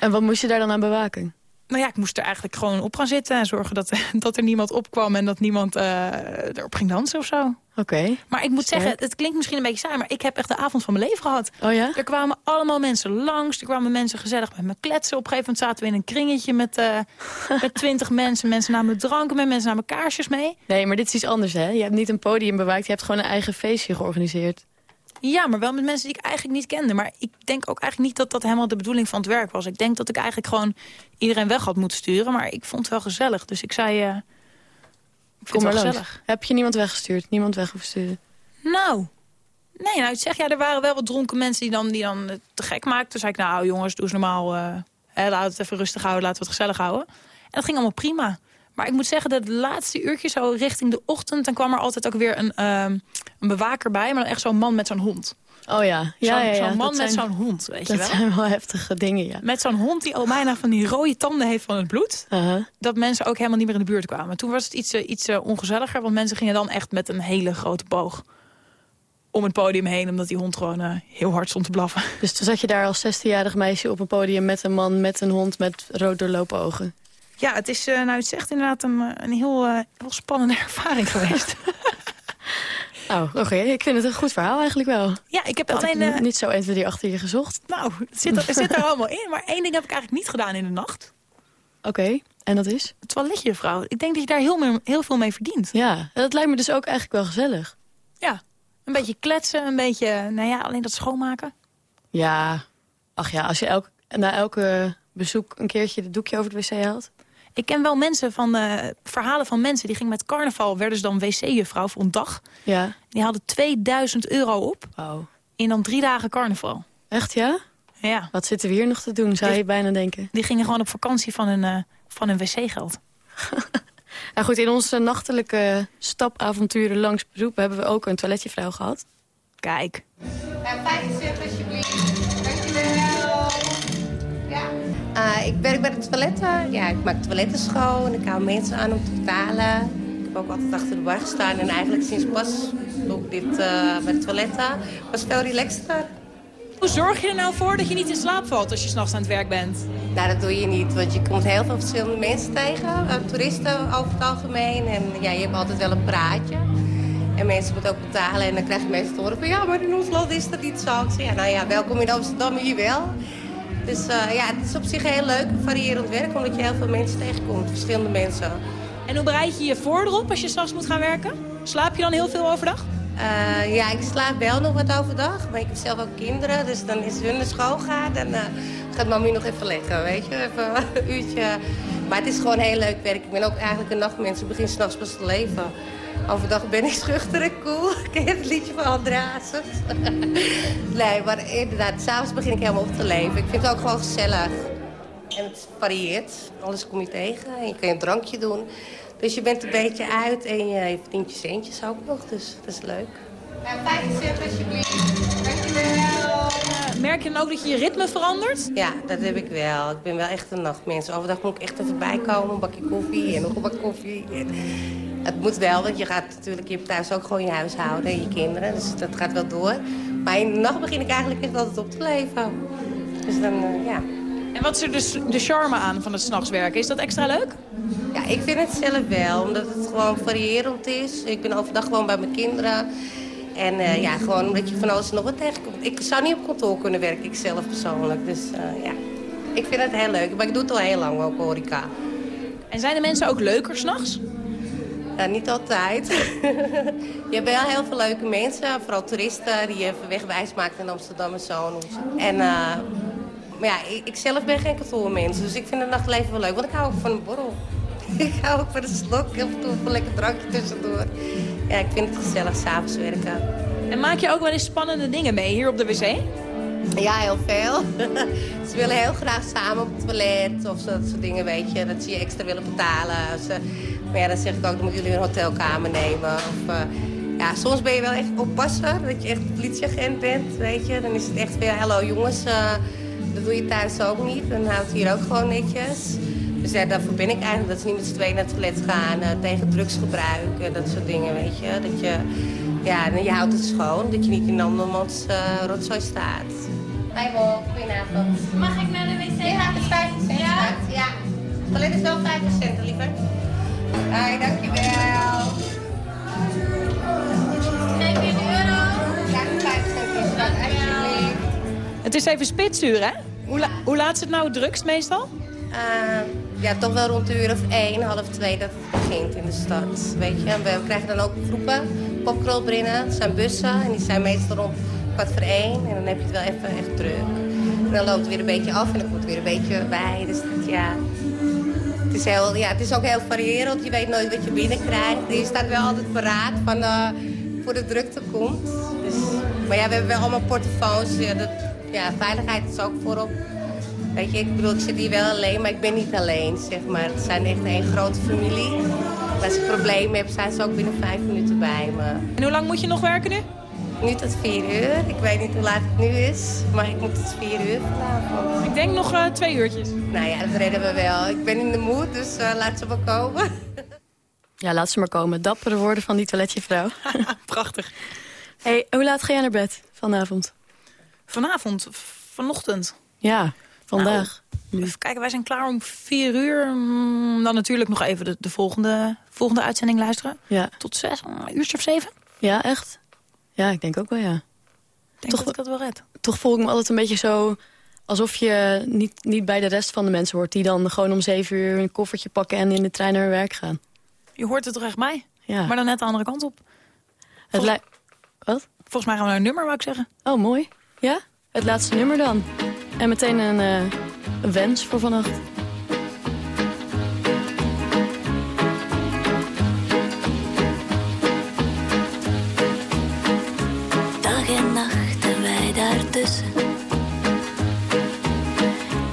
S5: En wat moest je daar dan aan bewaken?
S4: Nou ja, ik moest er eigenlijk gewoon op gaan zitten en zorgen dat, <laughs> dat er niemand opkwam en dat niemand eh, erop ging dansen of zo.
S5: Oké.
S4: Maar ik moet
S5: Sterk.
S4: zeggen, het klinkt misschien een beetje saai, maar ik heb echt de avond van mijn leven gehad.
S5: Oh ja?
S4: Er kwamen allemaal mensen langs, er kwamen mensen gezellig met me kletsen. Op een gegeven moment zaten we in een kringetje met, eh met <laughs> twintig mensen. Mensen namen dranken mee, mensen namen kaarsjes mee.
S5: Nee, maar dit is iets anders, hè? Je hebt niet een podium bewaakt, je hebt gewoon een eigen feestje georganiseerd.
S4: Ja, maar wel met mensen die ik eigenlijk niet kende. Maar ik denk ook eigenlijk niet dat dat helemaal de bedoeling van het werk was. Ik denk dat ik eigenlijk gewoon iedereen weg had moeten sturen. Maar ik vond het wel gezellig. Dus ik zei, eh ik vind
S5: Kom
S4: het wel gezellig.
S5: Heb je niemand weggestuurd? Niemand weggestuurd?
S4: Nou, nee, nou, ik zeg, ja, er waren wel wat dronken mensen die dan, die dan het te gek maakten. Toen zei ik, nou jongens, doe eens normaal. eh hè, laten we het even rustig houden, laten we het gezellig houden. En dat ging allemaal prima. Maar ik moet zeggen, dat de laatste uurtjes, zo richting de ochtend... dan kwam er altijd ook weer een, ehm, een bewaker bij. Maar dan echt zo'n man met zo'n hond.
S5: Oh ja.
S4: Zo'n
S5: ja, ja, ja.
S4: zo'n man
S5: dat
S4: met zo'n hond, weet je
S5: Dat
S4: wel.
S5: zijn wel heftige dingen, ja.
S4: Met zo'n hond die al bijna van die rode tanden heeft van het bloed.
S5: Uh-huh.
S4: Dat mensen ook helemaal niet meer in de buurt kwamen. Toen was het iets, eh, iets eh, ongezelliger. Want mensen gingen dan echt met een hele grote boog om het podium heen. Omdat die hond gewoon eh, heel hard stond te blaffen.
S5: Dus toen zat je daar als 16-jarig meisje op een podium met een man met een hond met rood doorlopen ogen.
S4: Ja, het is, eh, nou, het is echt inderdaad een, eh, een heel, eh, heel spannende <laughs> ervaring geweest. <laughs>
S5: Oh, oké. Ik vind het een goed verhaal eigenlijk wel.
S4: ja, ik heb alleen...
S5: ik niet zo 1, 2, 3 achter je gezocht.
S4: nou, het zit, er, het zit er allemaal in. Maar één ding heb ik eigenlijk niet gedaan in de nacht.
S5: Oké, en dat is?
S4: Het toiletje, vrouw. Ik denk dat je daar heel, meer, heel veel mee verdient.
S5: Ja, dat lijkt me dus ook eigenlijk wel gezellig.
S4: Ja, een beetje kletsen, een beetje, nou ja, alleen dat schoonmaken.
S5: Ja, ach ja, als je elk, na elke bezoek een keertje het doekje over het wc haalt.
S4: Ik ken wel mensen van eh, verhalen van mensen die gingen met carnaval, werden ze dan wc-juffrouw voor een dag.
S5: Ja.
S4: Die hadden 2000 euro op
S5: Oh.
S4: in dan drie dagen carnaval.
S5: Echt ja?
S4: Ja,
S5: Wat zitten we hier nog te doen, zou je bijna denken.
S4: die gingen gewoon op vakantie van hun, eh, van hun wc-geld. <laughs>
S5: Nou goed, in onze nachtelijke stapavonturen langs beroep hebben we ook een toiletjevrouw gehad.
S4: Kijk.
S18: En 75 alsjeblieft. Eh, ik werk bij de toiletten. Ja, ik maak toiletten schoon. Ik hou mensen aan om te betalen. Ik heb ook altijd achter de bar gestaan. En eigenlijk sinds pas doe ik dit eh, bij de toiletten. was veel relaxter.
S4: Hoe zorg je er nou voor dat je niet in slaap valt als je s'nachts aan het werk bent?
S18: Nou, dat doe je niet, want je komt heel veel verschillende mensen tegen. eh, toeristen over het algemeen. En ja, je hebt altijd wel een praatje. En mensen moeten ook betalen. En dan krijg je meestal te horen van... ja, maar in ons land is dat niet zo. Ik zeg, ja, nou ja, welkom in Amsterdam, hier wel. Dus eh, ja, het is op zich heel leuk, variërend werk... omdat je heel veel mensen tegenkomt, verschillende mensen.
S4: En hoe bereid je je voor erop als je s'nachts moet gaan werken? Slaap je dan heel veel overdag?
S18: Eh, ja, ik slaap wel nog wat overdag, maar ik heb zelf ook kinderen. Dus dan is hun naar school gaan, dan eh, gaat mami nog even leggen, weet je. Even een uurtje. Maar het is gewoon heel leuk werk. Ik ben ook eigenlijk een nachtmens. Ik begin s'nachts pas te leven. Overdag ben ik schuchter en cool. <laughs> Ken je het liedje van André Hazes? <laughs> nee, maar inderdaad, s'avonds begin ik helemaal op te leven. Ik vind het ook gewoon gezellig. En het varieert. Alles kom je tegen. En je kan een drankje doen. Dus je bent een beetje uit en je verdient je centjes ook nog. Dus dat is leuk. Ja, 50 cent alsjeblieft. Dankjewel.
S4: merk je dan ook dat je je ritme verandert?
S18: Ja, dat heb ik wel. Ik ben wel echt een nachtmens. Overdag moet ik echt even bijkomen. Een bakje koffie en nog een bakje koffie. En het moet wel, want je gaat natuurlijk... Je hebt thuis ook gewoon je huishouden en je kinderen. Dus dat gaat wel door. Maar in de nacht begin ik eigenlijk echt altijd op te leven. Dus dan, eh, ja...
S4: En wat is er dus de charme aan van het s'nachts werken? Is dat extra leuk?
S18: Ja, ik vind het zelf wel, omdat het gewoon variërend is. Ik ben overdag gewoon bij mijn kinderen. En eh, ja, gewoon omdat je van alles en nog wat tegenkomt. Ik zou niet op kantoor kunnen werken, ik zelf persoonlijk. Dus eh, ja, ik vind het heel leuk. Maar ik doe het al heel lang ook, horeca.
S4: En zijn de mensen ook leuker s'nachts?
S18: Ja, niet altijd. <laughs> je hebt wel heel veel leuke mensen, vooral toeristen die je even wegwijs maakt in Amsterdam en zo. En, eh, maar ja, ik, ik zelf ben geen kantoormens, dus ik vind het nachtleven wel leuk. Want ik hou ook van een borrel. <laughs> ik hou ook van een slok, en toe een lekker drankje tussendoor. Ja, ik vind het gezellig s'avonds werken.
S4: En maak je ook wel eens spannende dingen mee hier op de wc?
S18: Ja, heel veel. <laughs> ze willen heel graag samen op het toilet of zo, dat soort dingen, weet je. Dat ze je extra willen betalen. Ze, maar ja, dan zeg ik ook, dan moeten jullie een hotelkamer nemen. Of, eh, ja, soms ben je wel echt oppasser, dat je echt politieagent bent, weet je. Dan is het echt weer, hallo jongens, eh, dat doe je thuis ook niet. Dan houdt het hier ook gewoon netjes. Dus ja, daarvoor ben ik eigenlijk, dat ze niet met z'n tweeën naar het toilet gaan, eh, tegen drugsgebruik, eh, dat soort dingen, weet je. Dat je, ja, en je houdt het schoon, dat je niet in andermans uh, rotzooi staat. Hoi Wolf, goedenavond.
S19: Mag ik naar de wc?
S18: Ja, het is 50 cent.
S19: Ja?
S18: schat. ja. Het toilet is wel 50 cent, liever. Hoi, dankjewel.
S19: Geef je een euro?
S18: Ja, 50 cent, alsjeblieft.
S4: Het is even spitsuur, hè? Hoe, la- hoe laat is het nou het drukst meestal?
S18: Uh, ja, toch wel rond de uur of één, half twee dat begint in de stad. Weet je, en we krijgen dan ook groepen popkrul binnen. Het zijn bussen en die zijn meestal rond kwart voor één. En dan heb je het wel even echt druk. En dan loopt het weer een beetje af en dan komt het weer een beetje bij. Dus ja, het is, heel, ja, het is ook heel variërend. Je weet nooit wat je binnenkrijgt. Je staat wel altijd paraat van, eh, voor de drukte komt. Dus, maar ja, we hebben wel allemaal dat, ja, veiligheid is ook voorop. Weet je, ik bedoel, ik zit hier wel alleen, maar ik ben niet alleen, zeg maar. Het zijn echt één grote familie. En als ik problemen heb, zijn ze ook binnen vijf minuten bij me.
S4: En hoe lang moet je nog werken nu?
S18: Nu tot vier uur. Ik weet niet hoe laat het nu is, maar ik moet tot vier uur vanavond.
S4: Ik denk nog eh, twee uurtjes.
S18: Nou ja, dat redden we wel. Ik ben in de moed, dus eh, laat ze maar komen.
S5: Ja, laat ze maar komen. Dappere woorden van die toiletjevrouw. <laughs>
S4: Prachtig.
S5: hey, hoe laat ga jij naar bed vanavond?
S4: Vanavond, vanochtend.
S5: Ja, vandaag.
S4: Nou, even kijken, wij zijn klaar om vier uur. Mm, Dan natuurlijk nog even de, de volgende, volgende uitzending luisteren.
S5: Ja.
S4: Tot zes, een uurtje of zeven.
S5: Ja, echt? Ja, ik denk ook wel, ja.
S4: Denk dat ik dat wel red.
S5: Toch voel ik me altijd een beetje zo... alsof je niet, niet bij de rest van de mensen hoort... die dan gewoon om zeven uur een koffertje pakken... en in de trein naar hun werk gaan.
S4: Je hoort het toch echt mij?
S5: Ja.
S4: Maar dan net de andere kant op.
S5: Het lij- Wat?
S4: Volgens mij gaan we naar een nummer, wou ik zeggen.
S5: Oh, mooi. Ja? Het laatste nummer dan. En meteen een, een wens voor vannacht.
S15: Dag en nacht en wij daartussen.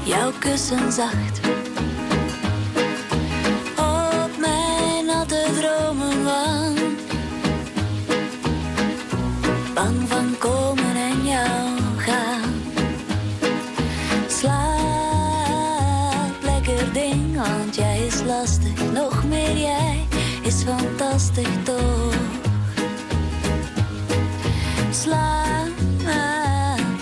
S15: Jouw kussen zacht. Op mijn natte dromen. Bang van komen en jou gaan. Slaap lekker ding, want jij is lastig. Nog meer jij is fantastisch toch. Slaap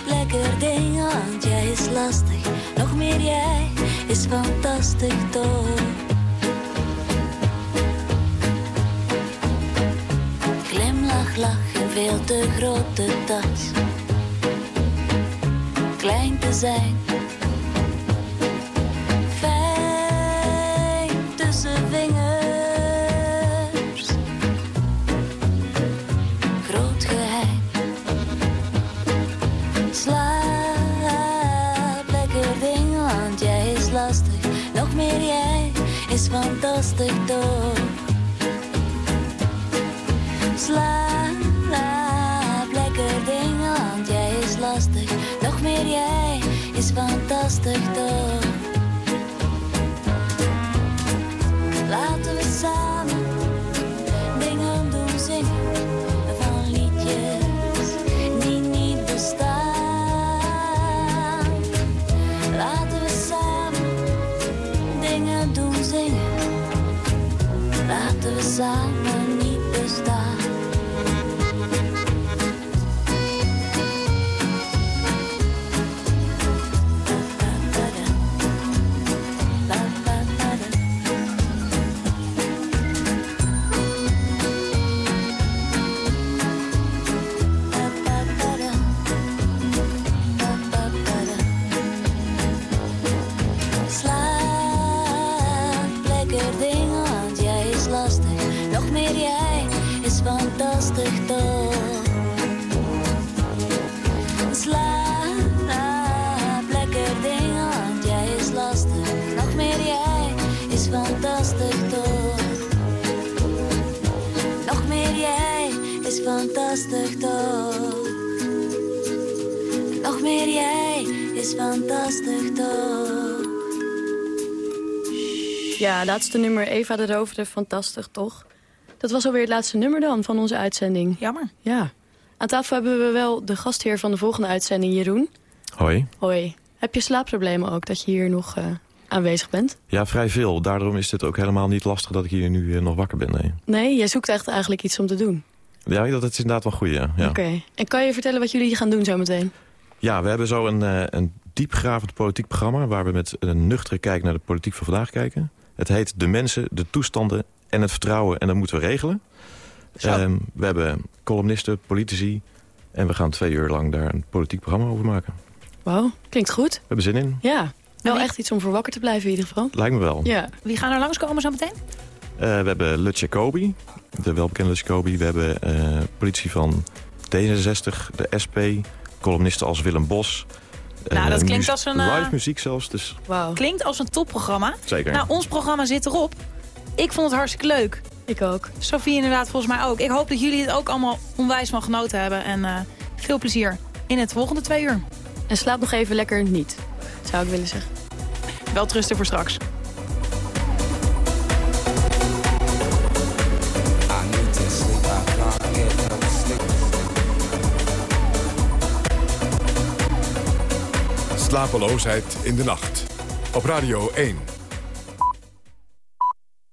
S15: lekker ding, want jij is lastig. Nog meer jij is fantastisch toch. Glimlach, lach in veel te grote tas. Klein te zijn. Is fantastisch toch. Slaap lekker ding, want jij is lastig. Nog meer jij is fantastisch toch. Fantastisch toch. Nog meer jij is fantastisch toch.
S5: Ja, laatste nummer Eva de Rovere, fantastisch toch? Dat was alweer het laatste nummer dan van onze uitzending.
S4: Jammer.
S5: Ja. Aan tafel hebben we wel de gastheer van de volgende uitzending, Jeroen.
S20: Hoi.
S5: Hoi. Heb je slaapproblemen ook, dat je hier nog eh, aanwezig bent?
S20: Ja, vrij veel. Daarom is het ook helemaal niet lastig dat ik hier nu eh, nog wakker ben. Nee.
S5: Nee, jij zoekt echt eigenlijk iets om te doen.
S20: Ja, dat is inderdaad wel goed, ja. ja.
S5: Oké. En kan je vertellen wat jullie gaan doen zometeen?
S20: Ja, we hebben zo een, eh, een diepgravend politiek programma... waar we met een nuchtere kijk naar de politiek van vandaag kijken. Het heet De Mensen, de Toestanden en het Vertrouwen. En dat moeten we regelen. Ehm, we hebben columnisten, politici... en we gaan twee uur lang daar een politiek programma over maken.
S5: Wauw, klinkt goed.
S20: We hebben zin in.
S5: Ja, wel echt iets om voor wakker te blijven in ieder geval.
S20: Lijkt me wel.
S5: Ja.
S4: Wie gaan er langskomen zo meteen?
S20: Eh, we hebben Lut Jacobi, de welbekende Lut Jacobi. We hebben eh, politie van D66, de SP, columnisten als Willem Bos.
S4: Nou,
S20: Eh,
S4: dat klinkt
S20: mu-
S4: als een, eh,
S20: Live muziek zelfs, dus
S5: Wauw.
S4: Klinkt als een topprogramma.
S20: Zeker.
S4: Nou, ons programma zit erop. Ik vond het hartstikke leuk.
S5: Ik ook.
S4: Sophie inderdaad volgens mij ook. Ik hoop dat jullie het ook allemaal onwijs van genoten hebben. En eh, veel plezier in het volgende twee uur.
S5: En slaap nog even lekker niet, zou ik willen zeggen.
S4: Wel trusten voor straks.
S2: Slapeloosheid in de nacht. Op Radio 1.